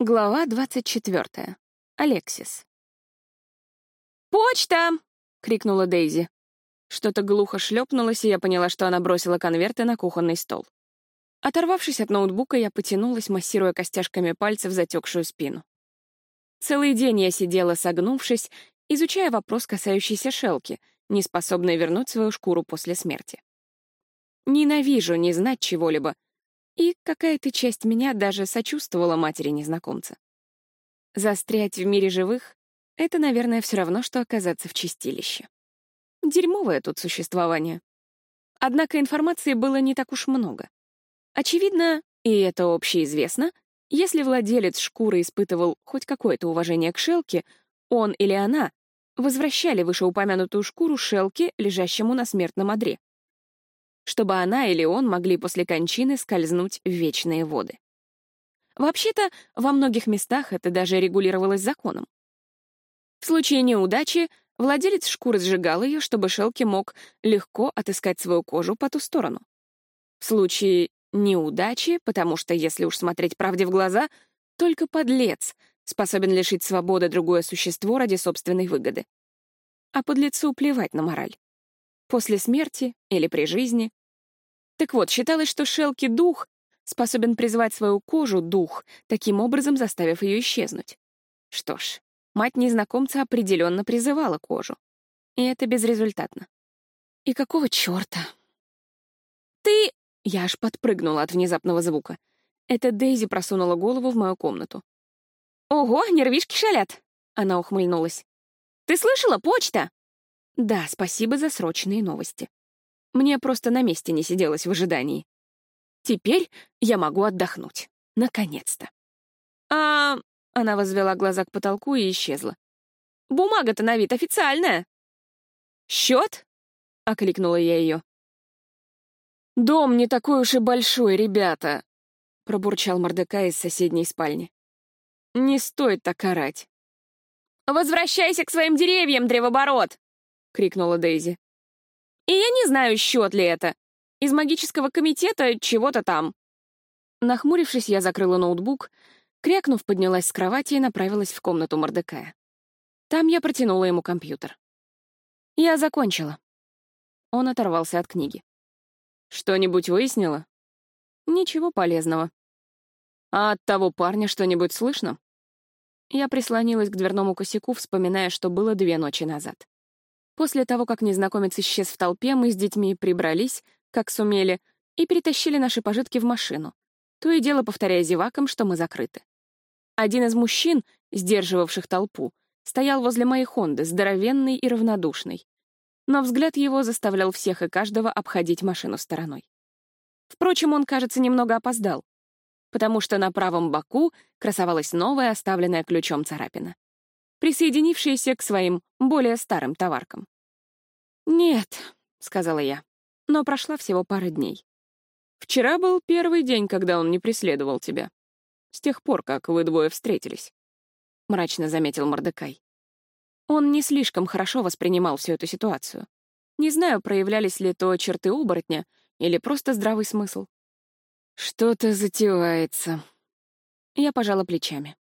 Глава 24. Алексис. «Почта!» — крикнула Дейзи. Что-то глухо шлепнулось, и я поняла, что она бросила конверты на кухонный стол. Оторвавшись от ноутбука, я потянулась, массируя костяшками пальцев затекшую спину. Целый день я сидела, согнувшись, изучая вопрос, касающийся Шелки, не способной вернуть свою шкуру после смерти. Ненавижу не знать чего-либо — и какая-то часть меня даже сочувствовала матери незнакомца. Застрять в мире живых — это, наверное, все равно, что оказаться в чистилище. Дерьмовое тут существование. Однако информации было не так уж много. Очевидно, и это общеизвестно, если владелец шкуры испытывал хоть какое-то уважение к Шелке, он или она возвращали вышеупомянутую шкуру Шелке, лежащему на смертном одре чтобы она или он могли после кончины скользнуть в вечные воды. Вообще-то, во многих местах это даже регулировалось законом. В случае неудачи владелец шкуры сжигал ее, чтобы Шелки мог легко отыскать свою кожу по ту сторону. В случае неудачи, потому что, если уж смотреть правде в глаза, только подлец способен лишить свободы другое существо ради собственной выгоды. А подлецу плевать на мораль. После смерти или при жизни так вот, считалось, что Шелки — дух, способен призвать свою кожу дух, таким образом заставив ее исчезнуть. Что ж, мать незнакомца определенно призывала кожу. И это безрезультатно. И какого черта? «Ты...» — я аж подпрыгнула от внезапного звука. Это Дейзи просунула голову в мою комнату. «Ого, нервишки шалят!» — она ухмыльнулась. «Ты слышала, почта?» «Да, спасибо за срочные новости». Мне просто на месте не сиделось в ожидании. Теперь я могу отдохнуть. Наконец-то. А... Она возвела глаза к потолку и исчезла. Бумага-то на вид официальная. Счет? Окликнула я ее. Дом не такой уж и большой, ребята, пробурчал Мордекай из соседней спальни. Не стоит так орать. «Возвращайся к своим деревьям, древоборот!» — крикнула Дейзи. И я не знаю, счет ли это. Из магического комитета чего-то там. Нахмурившись, я закрыла ноутбук, крякнув, поднялась с кровати и направилась в комнату Мордекая. Там я протянула ему компьютер. Я закончила. Он оторвался от книги. «Что-нибудь выяснила?» «Ничего полезного». «А от того парня что-нибудь слышно?» Я прислонилась к дверному косяку, вспоминая, что было две ночи назад. После того, как незнакомец исчез в толпе, мы с детьми прибрались, как сумели, и перетащили наши пожитки в машину, то и дело повторяя зевакам, что мы закрыты. Один из мужчин, сдерживавших толпу, стоял возле моей Хонды, здоровенный и равнодушный. Но взгляд его заставлял всех и каждого обходить машину стороной. Впрочем, он, кажется, немного опоздал, потому что на правом боку красовалась новая, оставленная ключом царапина присоединившиеся к своим более старым товаркам. «Нет», — сказала я, — «но прошла всего пара дней. Вчера был первый день, когда он не преследовал тебя. С тех пор, как вы двое встретились», — мрачно заметил Мордекай. Он не слишком хорошо воспринимал всю эту ситуацию. Не знаю, проявлялись ли то черты оборотня или просто здравый смысл. «Что-то затевается». Я пожала плечами.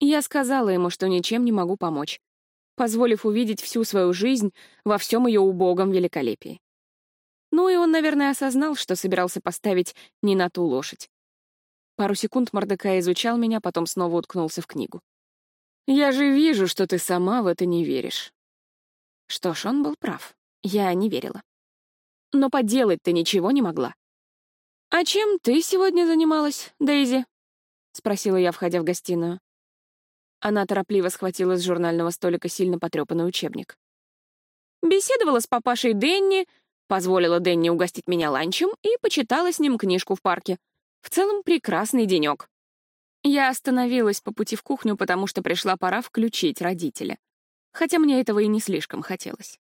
Я сказала ему, что ничем не могу помочь, позволив увидеть всю свою жизнь во всем ее убогом великолепии. Ну и он, наверное, осознал, что собирался поставить не на ту лошадь. Пару секунд Мордекай изучал меня, потом снова уткнулся в книгу. «Я же вижу, что ты сама в это не веришь». Что ж, он был прав. Я не верила. Но поделать ты ничего не могла. «А чем ты сегодня занималась, Дейзи?» — спросила я, входя в гостиную. Она торопливо схватила с журнального столика сильно потрепанный учебник. Беседовала с папашей Денни, позволила Денни угостить меня ланчем и почитала с ним книжку в парке. В целом, прекрасный денек. Я остановилась по пути в кухню, потому что пришла пора включить родителя. Хотя мне этого и не слишком хотелось.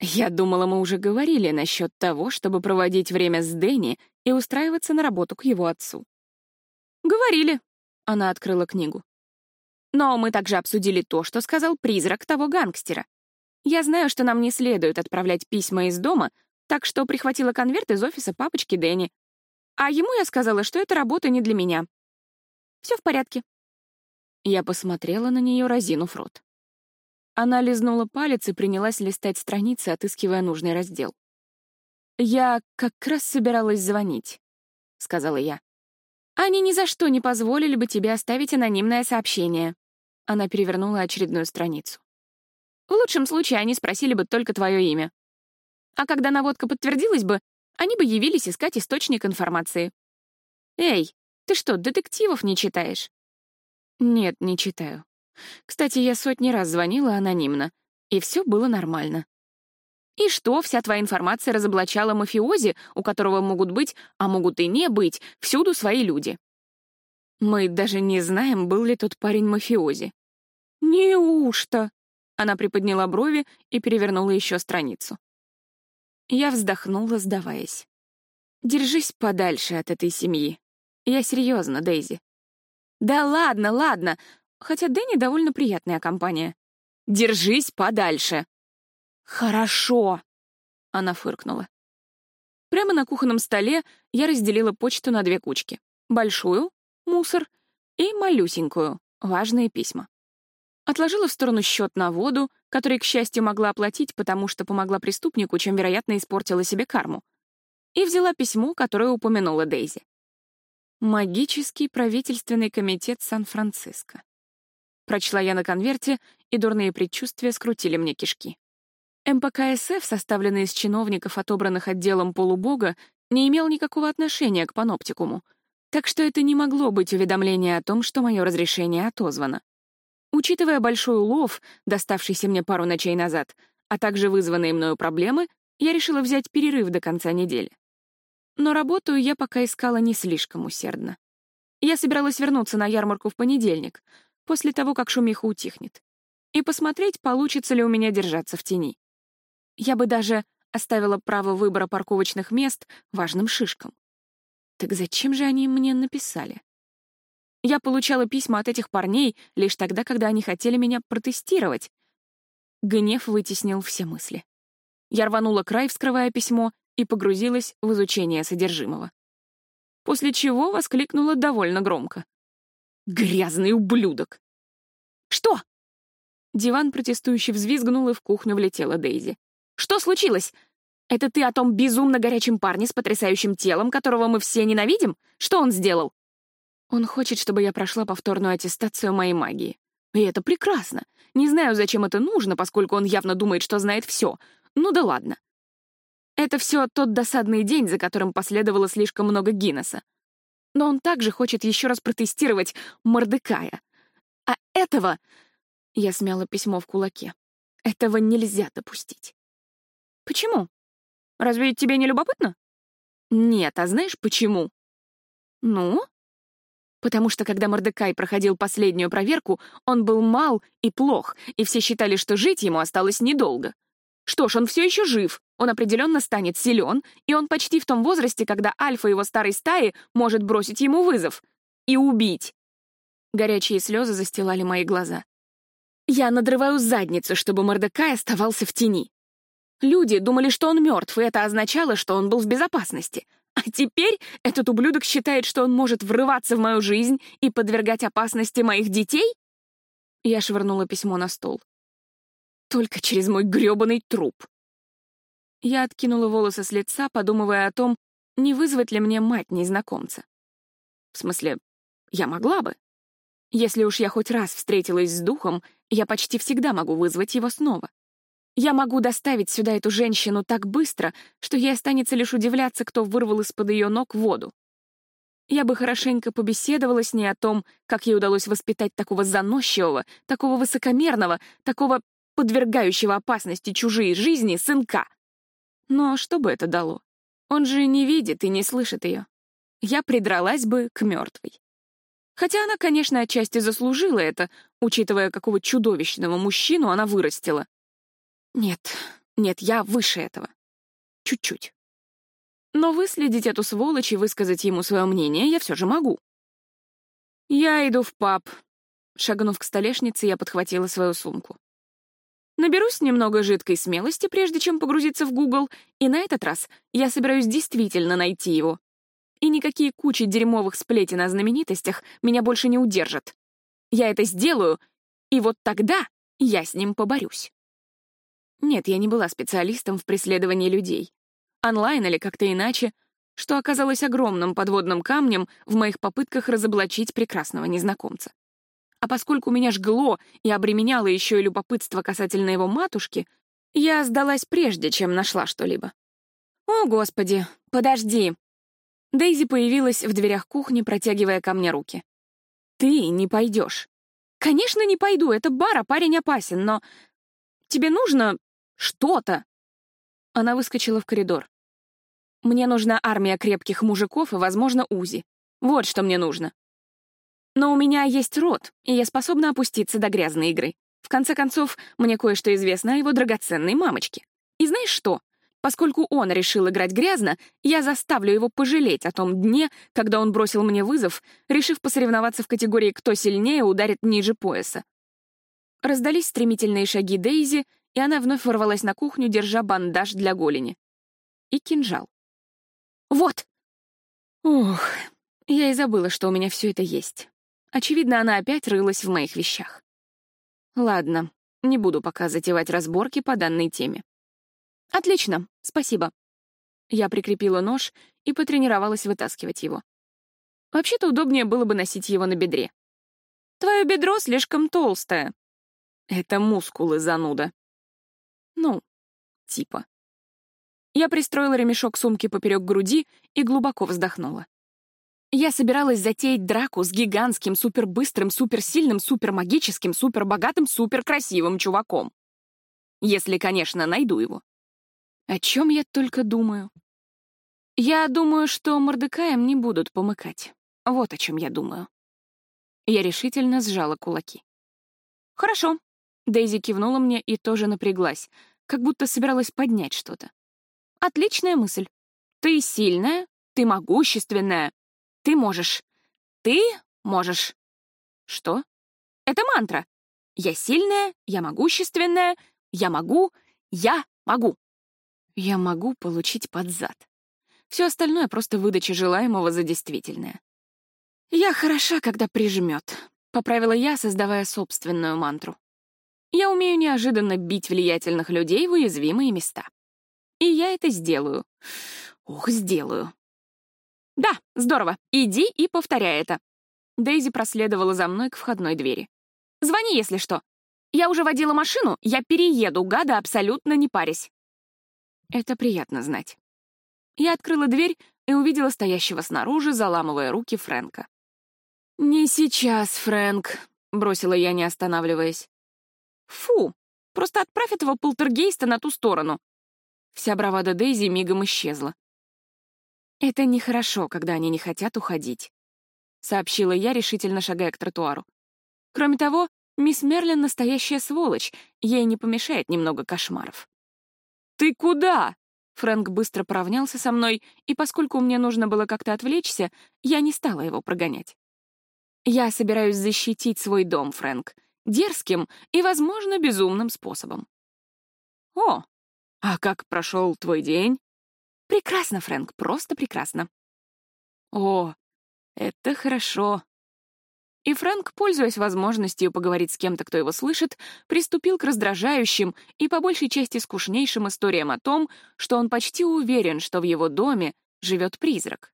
Я думала, мы уже говорили насчет того, чтобы проводить время с Дэнни и устраиваться на работу к его отцу. «Говорили», — она открыла книгу. Но мы также обсудили то, что сказал призрак того гангстера. Я знаю, что нам не следует отправлять письма из дома, так что прихватила конверт из офиса папочки Дэнни. А ему я сказала, что эта работа не для меня. Все в порядке». Я посмотрела на нее, разинув рот. Она лизнула палец и принялась листать страницы, отыскивая нужный раздел. «Я как раз собиралась звонить», — сказала я. «Они ни за что не позволили бы тебе оставить анонимное сообщение». Она перевернула очередную страницу. «В лучшем случае они спросили бы только твое имя. А когда наводка подтвердилась бы, они бы явились искать источник информации. Эй, ты что, детективов не читаешь?» «Нет, не читаю. Кстати, я сотни раз звонила анонимно, и все было нормально. И что, вся твоя информация разоблачала мафиози, у которого могут быть, а могут и не быть, всюду свои люди? Мы даже не знаем, был ли тот парень мафиози. Неужто? Она приподняла брови и перевернула еще страницу. Я вздохнула, сдаваясь. Держись подальше от этой семьи. Я серьезно, Дейзи. Да ладно, ладно. Хотя Дэнни довольно приятная компания. Держись подальше. «Хорошо!» — она фыркнула. Прямо на кухонном столе я разделила почту на две кучки. Большую — мусор, и малюсенькую — важные письма. Отложила в сторону счет на воду, который, к счастью, могла оплатить, потому что помогла преступнику, чем, вероятно, испортила себе карму. И взяла письмо, которое упомянула Дейзи. «Магический правительственный комитет Сан-Франциско». Прочла я на конверте, и дурные предчувствия скрутили мне кишки. МПКСФ, составленный из чиновников, отобранных отделом полубога, не имел никакого отношения к паноптикуму, так что это не могло быть уведомление о том, что мое разрешение отозвано. Учитывая большой улов, доставшийся мне пару ночей назад, а также вызванные мною проблемы, я решила взять перерыв до конца недели. Но работу я пока искала не слишком усердно. Я собиралась вернуться на ярмарку в понедельник, после того, как шумиха утихнет, и посмотреть, получится ли у меня держаться в тени. Я бы даже оставила право выбора парковочных мест важным шишкам. Так зачем же они мне написали? Я получала письма от этих парней лишь тогда, когда они хотели меня протестировать. Гнев вытеснил все мысли. Я рванула край, вскрывая письмо, и погрузилась в изучение содержимого. После чего воскликнула довольно громко. «Грязный ублюдок!» «Что?» Диван протестующе взвизгнул, и в кухню влетела Дейзи. Что случилось? Это ты о том безумно горячем парне с потрясающим телом, которого мы все ненавидим? Что он сделал? Он хочет, чтобы я прошла повторную аттестацию моей магии. И это прекрасно. Не знаю, зачем это нужно, поскольку он явно думает, что знает все. Ну да ладно. Это все тот досадный день, за которым последовало слишком много Гиннесса. Но он также хочет еще раз протестировать Мордекая. А этого... Я смяла письмо в кулаке. Этого нельзя допустить. Почему? Разве тебе не любопытно? Нет, а знаешь почему? Ну? Потому что когда Мордекай проходил последнюю проверку, он был мал и плох, и все считали, что жить ему осталось недолго. Что ж, он все еще жив, он определенно станет силен, и он почти в том возрасте, когда альфа его старой стаи может бросить ему вызов и убить. Горячие слезы застилали мои глаза. Я надрываю задницу, чтобы Мордекай оставался в тени. Люди думали, что он мертв, и это означало, что он был в безопасности. А теперь этот ублюдок считает, что он может врываться в мою жизнь и подвергать опасности моих детей? Я швырнула письмо на стол. Только через мой грёбаный труп. Я откинула волосы с лица, подумывая о том, не вызвать ли мне мать незнакомца. В смысле, я могла бы. Если уж я хоть раз встретилась с духом, я почти всегда могу вызвать его снова. Я могу доставить сюда эту женщину так быстро, что ей останется лишь удивляться, кто вырвал из-под ее ног воду. Я бы хорошенько побеседовала с ней о том, как ей удалось воспитать такого заносчивого, такого высокомерного, такого подвергающего опасности чужие жизни сынка. Но что бы это дало? Он же не видит и не слышит ее. Я придралась бы к мертвой. Хотя она, конечно, отчасти заслужила это, учитывая, какого чудовищного мужчину она вырастила. Нет, нет, я выше этого. Чуть-чуть. Но выследить эту сволочь и высказать ему свое мнение я все же могу. Я иду в паб. Шагнув к столешнице, я подхватила свою сумку. Наберусь немного жидкой смелости, прежде чем погрузиться в Google, и на этот раз я собираюсь действительно найти его. И никакие кучи дерьмовых сплетен о знаменитостях меня больше не удержат. Я это сделаю, и вот тогда я с ним поборюсь. Нет, я не была специалистом в преследовании людей. Онлайн или как-то иначе, что оказалось огромным подводным камнем в моих попытках разоблачить прекрасного незнакомца. А поскольку меня жгло и обременяло еще и любопытство касательно его матушки, я сдалась прежде, чем нашла что-либо. «О, Господи, подожди!» Дейзи появилась в дверях кухни, протягивая ко мне руки. «Ты не пойдешь». «Конечно, не пойду, это бар, а парень опасен, но... Тебе нужно что-то!» Она выскочила в коридор. Мне нужна армия крепких мужиков и, возможно, УЗИ. Вот что мне нужно. Но у меня есть рот, и я способна опуститься до грязной игры. В конце концов, мне кое-что известно о его драгоценной мамочке. И знаешь что? Поскольку он решил играть грязно, я заставлю его пожалеть о том дне, когда он бросил мне вызов, решив посоревноваться в категории «Кто сильнее ударит ниже пояса». Раздались стремительные шаги Дейзи, и она вновь ворвалась на кухню, держа бандаж для голени. И кинжал. Вот!» Ух, я и забыла, что у меня все это есть. Очевидно, она опять рылась в моих вещах. Ладно, не буду пока затевать разборки по данной теме. Отлично, спасибо. Я прикрепила нож и потренировалась вытаскивать его. Вообще-то удобнее было бы носить его на бедре. Твое бедро слишком толстое. Это мускулы, зануда. Ну, типа. Я пристроила ремешок сумки поперек груди и глубоко вздохнула. Я собиралась затеять драку с гигантским, супербыстрым, суперсильным, супермагическим, супербогатым, суперкрасивым чуваком. Если, конечно, найду его. О чем я только думаю? Я думаю, что Мордекаем не будут помыкать. Вот о чем я думаю. Я решительно сжала кулаки. «Хорошо». Дейзи кивнула мне и тоже напряглась, как будто собиралась поднять что-то. Отличная мысль. Ты сильная, ты могущественная. Ты можешь. Ты можешь. Что? Это мантра. Я сильная, я могущественная, я могу, я могу. Я могу получить под зад. Все остальное — просто выдача желаемого за действительное. «Я хороша, когда прижмет», — поправила я, создавая собственную мантру. «Я умею неожиданно бить влиятельных людей в уязвимые места». И я это сделаю. Ох, сделаю. Да, здорово. Иди и повторяй это. Дейзи проследовала за мной к входной двери. Звони, если что. Я уже водила машину, я перееду, гада, абсолютно не парясь. Это приятно знать. Я открыла дверь и увидела стоящего снаружи, заламывая руки Фрэнка. «Не сейчас, Фрэнк», — бросила я, не останавливаясь. «Фу, просто отправь этого полтергейста на ту сторону. Вся бравада Дейзи мигом исчезла. «Это нехорошо, когда они не хотят уходить», — сообщила я, решительно шагая к тротуару. «Кроме того, мисс Мерлин — настоящая сволочь, ей не помешает немного кошмаров». «Ты куда?» Фрэнк быстро поравнялся со мной, и поскольку мне нужно было как-то отвлечься, я не стала его прогонять. «Я собираюсь защитить свой дом, Фрэнк, дерзким и, возможно, безумным способом». «О, «А как прошел твой день?» «Прекрасно, Фрэнк, просто прекрасно». «О, это хорошо». И Фрэнк, пользуясь возможностью поговорить с кем-то, кто его слышит, приступил к раздражающим и по большей части скучнейшим историям о том, что он почти уверен, что в его доме живет призрак.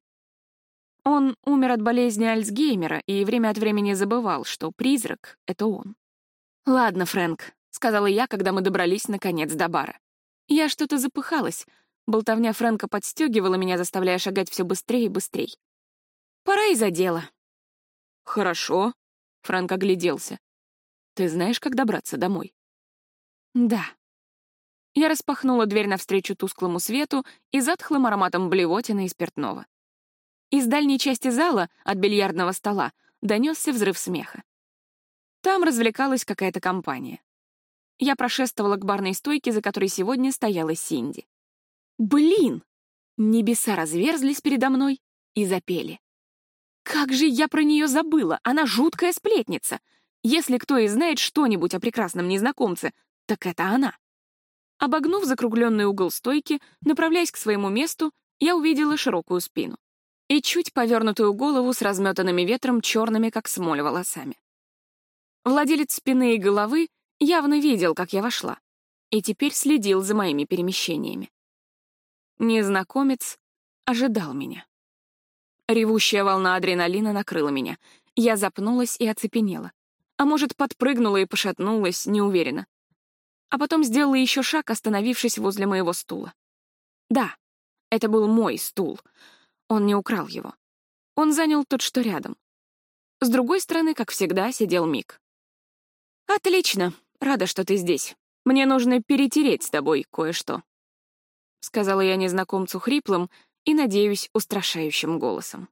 Он умер от болезни Альцгеймера и время от времени забывал, что призрак — это он. «Ладно, Фрэнк», — сказала я, когда мы добрались, наконец, до бара. Я что-то запыхалась. Болтовня Фрэнка подстегивала меня, заставляя шагать все быстрее и быстрее. Пора и за дело. «Хорошо», — Фрэнк огляделся. «Ты знаешь, как добраться домой?» «Да». Я распахнула дверь навстречу тусклому свету и затхлым ароматом блевотины и спиртного. Из дальней части зала, от бильярдного стола, донесся взрыв смеха. Там развлекалась какая-то компания. Я прошествовала к барной стойке, за которой сегодня стояла Синди. Блин! Небеса разверзлись передо мной и запели. Как же я про нее забыла! Она жуткая сплетница! Если кто и знает что-нибудь о прекрасном незнакомце, так это она. Обогнув закругленный угол стойки, направляясь к своему месту, я увидела широкую спину. И чуть повернутую голову с разметанными ветром черными, как смоль, волосами. Владелец спины и головы явно видел, как я вошла, и теперь следил за моими перемещениями. Незнакомец ожидал меня. Ревущая волна адреналина накрыла меня. Я запнулась и оцепенела. А может, подпрыгнула и пошатнулась, не уверена. А потом сделала еще шаг, остановившись возле моего стула. Да, это был мой стул. Он не украл его. Он занял тот, что рядом. С другой стороны, как всегда, сидел Мик. «Отлично. Рада, что ты здесь. Мне нужно перетереть с тобой кое-что», — сказала я незнакомцу хриплым и, надеюсь, устрашающим голосом.